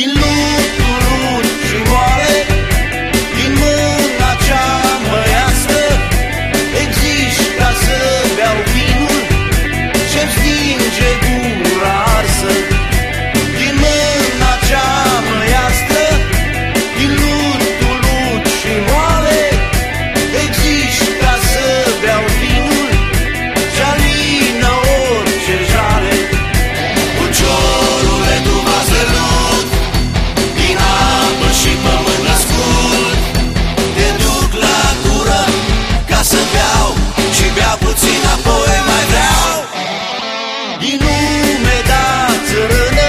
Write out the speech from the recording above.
Dilute tu me